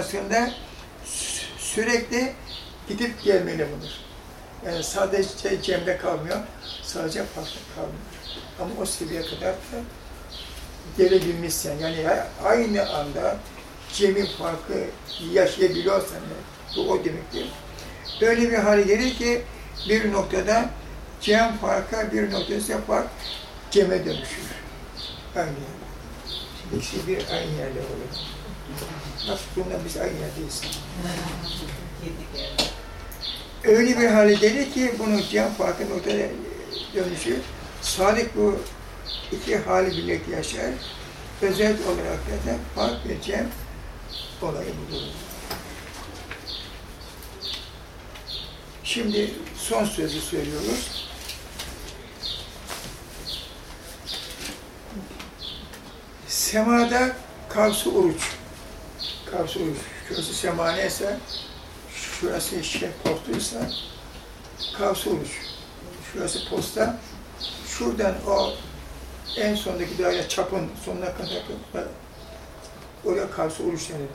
aslında sü- sürekli gidip gelmeli bunlar. Yani sadece cemde kalmıyor, sadece farklı kalmıyor. Ama o seviyeye kadar da gelebilmişsen, yani aynı anda cemi farkı yaşayabiliyorsan, yani, bu o demektir. Öyle bir hale gelir ki bir noktada cem farka, bir noktada fark ceme dönüşür. Yerde. İkisi bir aynı yerde oluyor. Bak bununla biz aynı yerdeyiz. Öyle bir hale gelir ki bunu cem farkı noktada dönüşür. Sadık bu iki hali birlikte yaşar. Özel olarak da fark ve cem olayı budur. Şimdi son sözü söylüyoruz. Semada kavsu uruç. Kavsu uruç. Şurası semane ise, şurası şey postuysa, kavsu uruç. Şurası posta. Şuradan o en sondaki daire çapın sonuna kadar oraya kavsu uruç denir.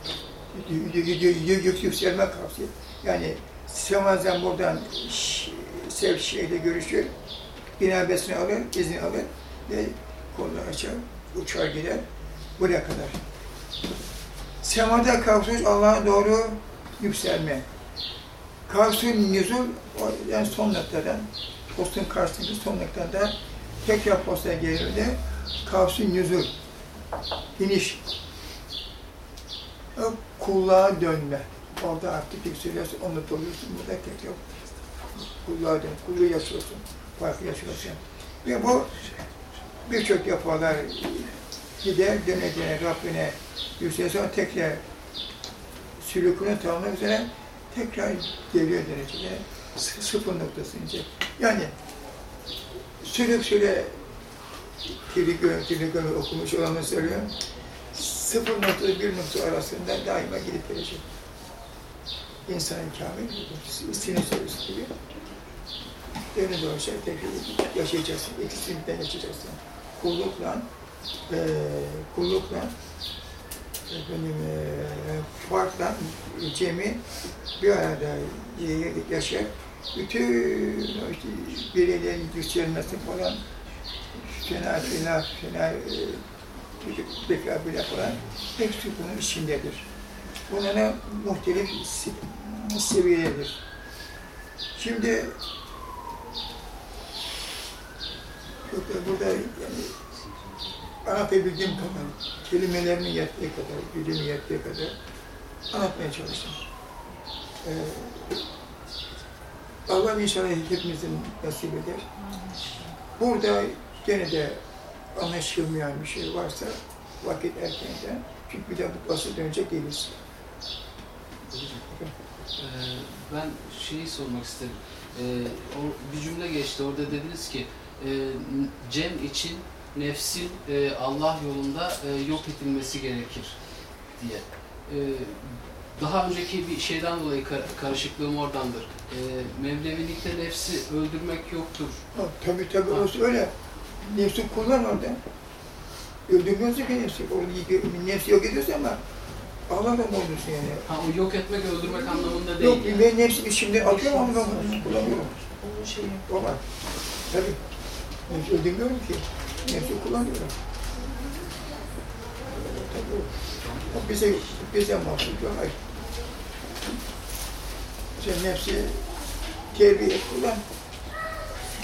Yük yükselme kavsu. Yani semazen buradan sev şeyle görüşür. İnabesini alır, izni alır ve kolunu açar, uçar gider. Buraya kadar. Semada kavsus Allah'a doğru yükselme. Kavsun nüzul, yani son noktadan, postun karşısındaki son noktada tekrar posta gelir de kavsun nüzul, iniş. Kulluğa dönme. Orada artık yükseliyorsun, onu doluyorsun, burada tekrar kulluğa dön, kulluğu yaşıyorsun, farkı yaşıyorsun. Ve bu birçok defalar gider, döne döne Rabbine yükseliyor, sonra tekrar sülükünü tamamlamak üzere tekrar geliyor derecede sıfır noktasına inecek. Yani sülük şöyle Tiri Tiri okumuş olanı söylüyor. Sıfır nokta bir nokta arasında daima gidip gelecek. İnsanın kamil ismini sorusu gibi. Dönü doğuşa tekrar yaşayacaksın. İkisini de yaşayacaksın. Kullukla, e, kullukla efendim, e, farkla cemi bir arada yaşar. Bütün işte, bireylerin yükselmesi falan fena fena fena e, bekabile falan hepsi bunun içindedir. Bunlara muhtelif seviyedir. Şimdi burada, anlatabildiğim kadar, kelimelerimin yettiği kadar, gücümün yettiği kadar anlatmaya çalıştım. Ee, Allah inşallah hepimizin nasip eder. Burada gene de anlaşılmayan bir şey varsa vakit erkenden, çünkü bir de bu basın dönecek değiliz. Ee, ben şeyi sormak istedim. Ee, bir cümle geçti. Orada dediniz ki e, Cem için nefsin e, Allah yolunda e, yok edilmesi gerekir diye. Ee, daha önceki bir şeyden dolayı kar- karışıklığım oradandır. Ee, Mevlevilikte nefsi öldürmek yoktur. Ha, tabii tabii orası öyle. Nefsi kullan orada. Öldürmüyorsun ki nefsi. Orada nefsi yok ediyorsun ama Allah'la mı oluyorsun yani? Ha o yok etmek, öldürmek anlamında değil. Yok, yani. ben nefsimi şimdi atıyorum ama ben bunu kullanıyorum. O var. Tabii. Nefsi öldürmüyorum ki. Nefsi kullanıyorum. Tabii. O bize, bize mahsus yok. Hayır. Sen nefsi terbiye et, kullan.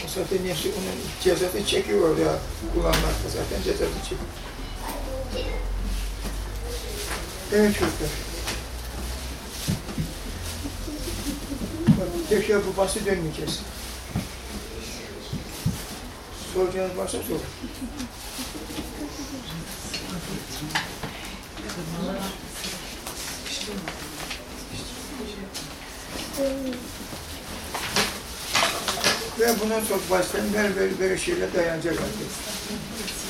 O zaten nefsi onun cezasını çekiyor orada. Kullanmakta zaten cezasını çekiyor. Evet çocuklar. Tekrar bu bahsi dönmeyeceğiz. Soracağınız varsa sorun. Ve bundan sonra bahseden böyle böyle, böyle şeyler dayanacak artık.